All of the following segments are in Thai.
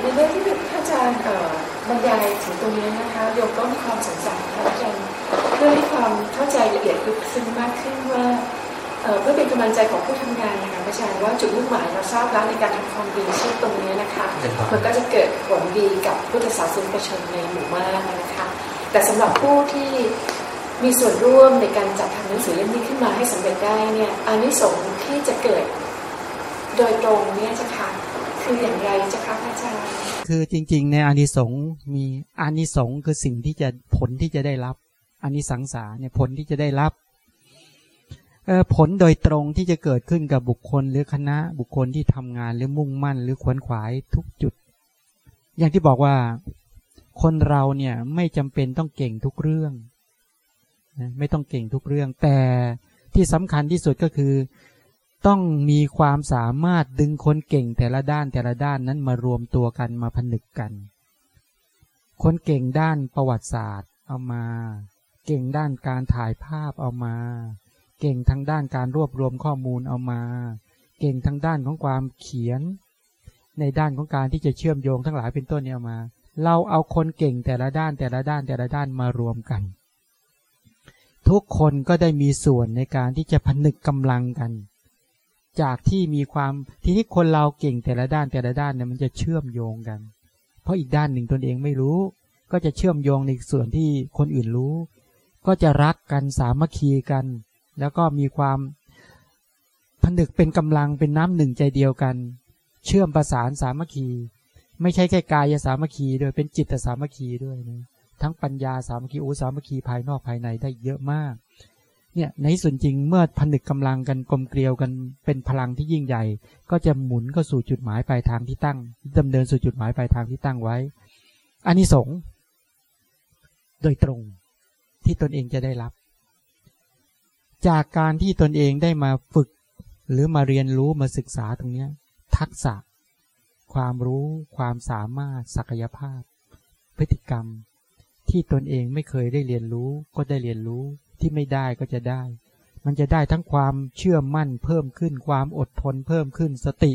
ในเรื่องที่พระอาจารย์บรรยายถึงตรงนี้นะคะโยมก็มีความสงสัยพระอาจารย์เพื่อให้ความเข้าใจละเอียดลึกซึ้งมากขึ้นว่าเพื่อเป็นกำลังใจของผู้ทำงานนะคะพระอาจารย์ว่าจุดมุ่งหมายเราทราบแล้วในการทำความดีเช่นตรงนี้นะคะมันก็จะเกิดผลดีกับผู้ศาสนิกชนในหมู่มากนะคะแต่สำหรับผู้ที่มีส่วนร่วมในการจัดทำหนังสือเล่มนี้ขึ้นมาให้สำเร็จได้เนี่ยอานิสงส์ที่จะเกิดโดยตรงเนี่ยจะค่ะ คืออย่างไรจะคะอาจารย์คือจริง ๆ ในอานิสงส์มีอานิสงส์คือสิ่งที่จะผลที่จะได้รับอานิสังสาเนี่ยผลที่จะได้รับผลโดยตรงที่จะเกิดขึ้นกับบุคคลหรือคณะบุคคลที่ทำงานหรือมุ่งมั่น หรือขวนขวายทุกจุด อย่างที่บอกว่าคนเราเนี่ยไม่จำเป็นต้องเก่งทุกเรื่องนะไม่ต้องเก่งทุกเรื่อง แต่ที่สำคัญที่สุดก็คือ ต้องมีความสามารถดึงคนเก่งแต่ละด้านแต่ละด้านนั้นมารวมตัวกันมาผนึกกัน คนเก่งด้านประวัติศาสตร์เอามา เก่งด้านการถ่ายภาพเอามา เก่งทางด้านการรวบรวมข้อมูลเอามา เก่งทางด้านของความเขียน ในด้านของการที่จะเชื่อมโยงทั้งหลายเป็นต้นเนี่ยมา เราเอาคนเก่งแต่ละด้านแต่ละด้านแต่ละด้านมารวมกัน ทุกคนก็ได้มีส่วนในการที่จะผนึกกำลังกัน จากที่มีความทีนี้คนเราเก่งแต่ละด้านแต่ละด้านเนี่ยมันจะเชื่อมโยงกัน เพราะอีกด้านหนึ่งตนเองไม่รู้ ก็จะเชื่อมโยงในส่วนที่คนอื่นรู้ ก็จะรักกันสามัคคีกัน แล้วก็มีความผนึกเป็นกำลังเป็นน้ำหนึ่งใจเดียวกัน เชื่อมประสานสามัคคี ไม่ใช่แค่กายสามัคคีด้วยเป็นจิตสามัคคีด้วยนะทั้งปัญญาสามัคคีอุสามัคคีภายนอกภายในได้เยอะมาก เนี่ยในส่วนจริงเมื่อผนึกกำลังกันกลมเกลียวกันเป็นพลังที่ยิ่งใหญ่ ก็จะหมุนก็สู่จุดหมายปลายทางที่ตั้งดำเนินสู่จุดหมายปลายทางที่ตั้งไว้อันนี้สงโดยตรงที่ตนเองจะได้รับ จากการที่ตนเองได้มาฝึก หรือมาเรียนรู้มาศึกษาตรงนี้ทักษะ ความรู้ ความสามารถ ศักยภาพ พฤติกรรม ที่ตนเองไม่เคยได้เรียนรู้ก็ได้เรียนรู้ ที่ไม่ได้ก็จะได้ มันจะได้ทั้งความเชื่อมั่นเพิ่มขึ้นความอดทนเพิ่มขึ้นสติ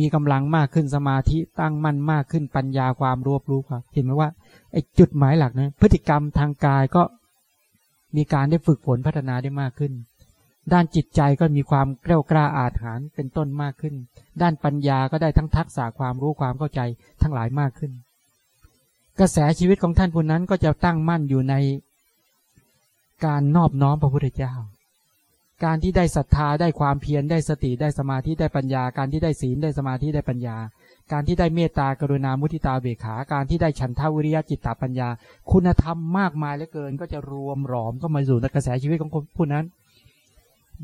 มีกำลังมากขึ้นสมาธิตั้งมั่นมากขึ้นปัญญาความรวบรู้ครับเห็นไหมว่าไอ้จุดหมายหลักนะพฤติกรรมทางกายก็มีการได้ฝึกฝนพัฒนาได้มากขึ้น ด้านจิตใจก็มีความกล้ากล้าอาถรรพ์เป็นต้นมากขึ้น ด้านปัญญาก็ได้ทั้งทักษะความรู้ความเข้าใจทั้งหลายมากขึ้น กระแสชีวิตของท่านผู้นั้นก็จะตั้งมั่นอยู่ใน การนอบน้อมพระพุทธเจ้า การที่ได้ศรัทธาได้ความเพียรได้สติได้สมาธิได้ปัญญา การที่ได้ศีลได้สมาธิได้ปัญญา การที่ได้เมตตากรุณามุทิตาเบขา การที่ได้ฉันทาวิริยะจิตตปัญญา คุณธรรมมากมายเหลือเกิน ก็จะรวมหลอมก็มาสู่ในกระแสชีวิตของคนผู้นั้น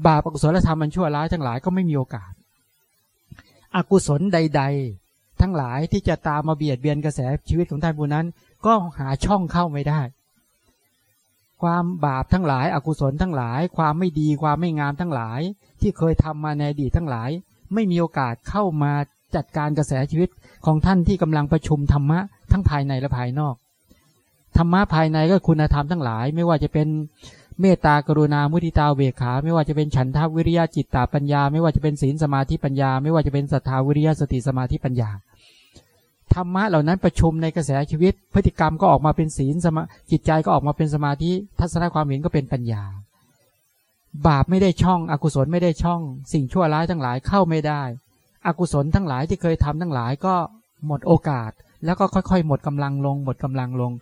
บาปอกุศลธรรมมันชั่วร้ายทั้งหลายก็ไม่มีโอกาส อกุศลใด ๆ ทั้งหลายที่จะตามมาเบียดเบียนกระแสชีวิตของท่านผู้นั้น ก็หาช่องเข้าไม่ได้ ความบาปทั้งหลายอากุศลทั้งหลาย ความไม่ดีความไม่งามทั้งหลาย ที่เคยทำมาในอดีตทั้งหลาย ไม่มีโอกาสเข้ามาจัดการกระแสชีวิตของท่านที่กำลังประชุมธรรมะทั้งภายในและภายนอกธรรมะภายในก็คุณธรรมทั้งหลาย ไม่ว่าจะเป็นเมตตากรุณามุทิตาเวขา ไม่ว่าจะเป็นฉันทาวิริยะจิตตาปัญญา ไม่ว่าจะเป็นศีลสมาธิปัญญา ไม่ว่าจะเป็นศรัทธาวิริยะสติสมาธิปัญญา ธรรมะเหล่านั้นประชุมในกระแสชีวิต พฤติกรรมก็ออกมาเป็นศีลสมาจิตใจก็ออกมาเป็นสมาธิทัศนคความเห็นก็เป็นปัญญา บาปไม่ได้ช่อง อกุศลไม่ได้ช่อง สิ่งชั่วร้ายทั้งหลายเข้าไม่ได้ อกุศลทั้งหลายที่เคยทำทั้งหลายก็หมดโอกาส แล้วก็ค่อยๆ หมดกำลังลง หมดกำลังลง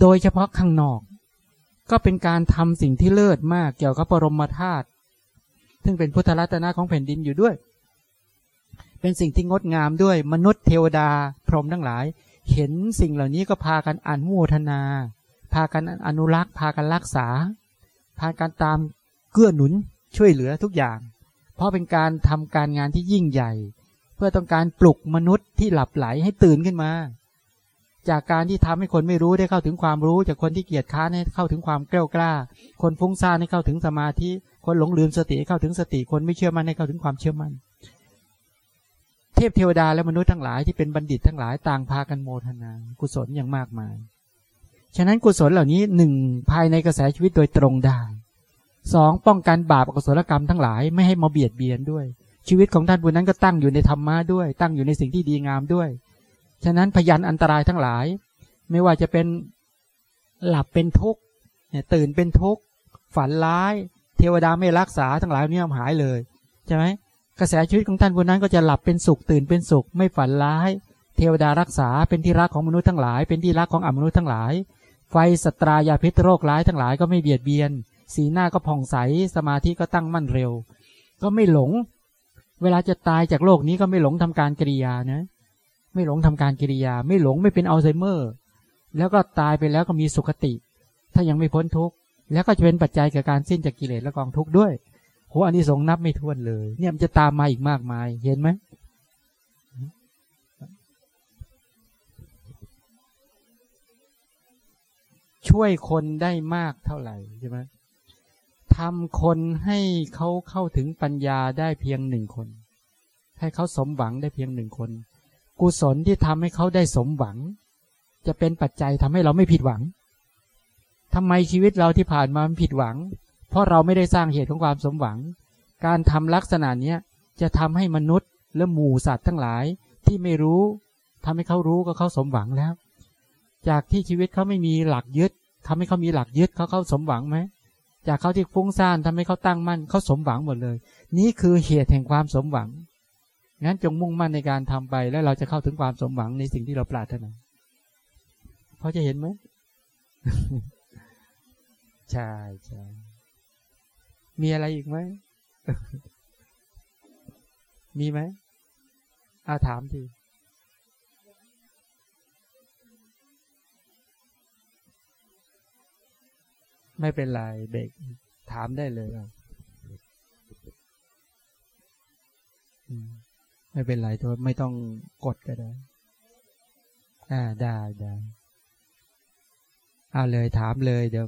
โดยเฉพาะข้างนอก ก็เป็นการทำสิ่งที่เลิศมากเกี่ยวกับปรมธาตุซึ่งเป็นพุทธรัตนะของแผ่นดินอยู่ด้วย เป็นสิ่งที่งดงามด้วยมนุษย์เทวดาพรหมทั้งหลาย เห็นสิ่งเหล่านี้ก็พากันอนุโมทนา พากันอนุรักษ์ พากันรักษา พากันตามเกื้อหนุนช่วยเหลือทุกอย่าง เพราะเป็นการทำการงานที่ยิ่งใหญ่ เพื่อต้องการปลุกมนุษย์ที่หลับไหลให้ตื่นขึ้นมา จากการที่ทำให้คนไม่รู้ได้เข้าถึงความรู้ จากคนที่เกียจค้านให้เข้าถึงความกล้ากล้า คนฟุ้งซ่านให้เข้าถึงสมาธิคนหลงลืมสติเข้าถึงสติคนไม่เชื่อมั่นให้เข้าถึงความเชื่อมั่น เทพเทวดาและมนุษย์ทั้งหลายที่เป็นบัณฑิตทั้งหลายต่างพากันโมทนา กุศลอย่างมากมาย ฉะนั้นกุศลเหล่านี้หนึ่งภายในกระแสชีวิตโดยตรงได้สองป้องกันบาปอกุศลกรรมทั้งหลายไม่ให้มาเบียดเบียนด้วย ชีวิตของท่านผู้นั้นก็ตั้งอยู่ในธรรมะด้วย ตั้งอยู่ในสิ่งที่ดีงามด้วย ฉะนั้นพยันอันตรายทั้งหลาย ไม่ว่าจะเป็นหลับเป็นทุกข์ตื่นเป็นทุกข์ฝันร้าย เทวดาไม่รักษาทั้งหลายนี่หายเลยใช่ไหม กระแสชีวิตของท่านผู้นั้นก็จะหลับเป็นสุขตื่นเป็นสุข ไม่ฝันร้าย เทวดารักษาเป็นที่รักของมนุษย์ทั้งหลาย เป็นที่รักของอมนุษย์ทั้งหลาย ไฟสตรายาพิษโรคร้ายทั้งหลายก็ไม่เบียดเบียน สีหน้าก็ผ่องใสสมาธิก็ตั้งมั่นเร็ว ก็ไม่หลง เวลาจะตายจากโลกนี้ก็ไม่หลงทำการกิริยานะ ไม่หลงทำการกิริยา ไม่หลงไม่เป็นอัลไซเมอร์ แล้วก็ตายไปแล้วก็มีสุขติ ถ้ายังไม่พ้นทุกข์แล้วก็จะเป็นปัจจัยแก่การสิ้นจากกิเลสและกองทุกข์ด้วย โหอันนี้สงนับไม่ถ้วนเลย เนี่ยมันจะตามมาอีกมากมาย เห็นไหมช่วยคนได้มากเท่าไหร่ใช่ไหมทำคนให้เขาเข้าถึงปัญญาได้เพียงหนึ่งคน ให้เขาสมหวังได้เพียงหนึ่งคน กุศลที่ทำให้เขาได้สมหวัง จะเป็นปัจจัยทำให้เราไม่ผิดหวังทำไมชีวิตเราที่ผ่านมามันผิดหวัง เพราะเราไม่ได้สร้างเหตุของความสมหวัง การทำลักษณะเนี้ยจะทำให้มนุษย์และหมู่สัตว์ทั้งหลายที่ไม่รู้ทำให้เขารู้ก็เขาสมหวังแล้ว จากที่ชีวิตเขาไม่มีหลักยึดทำให้เขามีหลักยึดเขาเขาสมหวังไหมจากเขาที่ฟุ้งซ่านทำให้เขาตั้งมั่นเขาสมหวังหมดเลย นี่คือเหตุแห่งความสมหวังงั้นจงมุ่งมั่นในการทำไปแล้วเราจะเข้าถึงความสมหวังในสิ่งที่เราปรารถนาพอจะเห็นไหมใช่ใช่ มีอะไรอีกไหม มีไหมอาถามทีไม่เป็นไรเด็กถามได้เลยไม่เป็นไรตัวไม่ต้องกดก็ได้ อ่าได้ได้เอาเลยถามเลยเดี๋ยว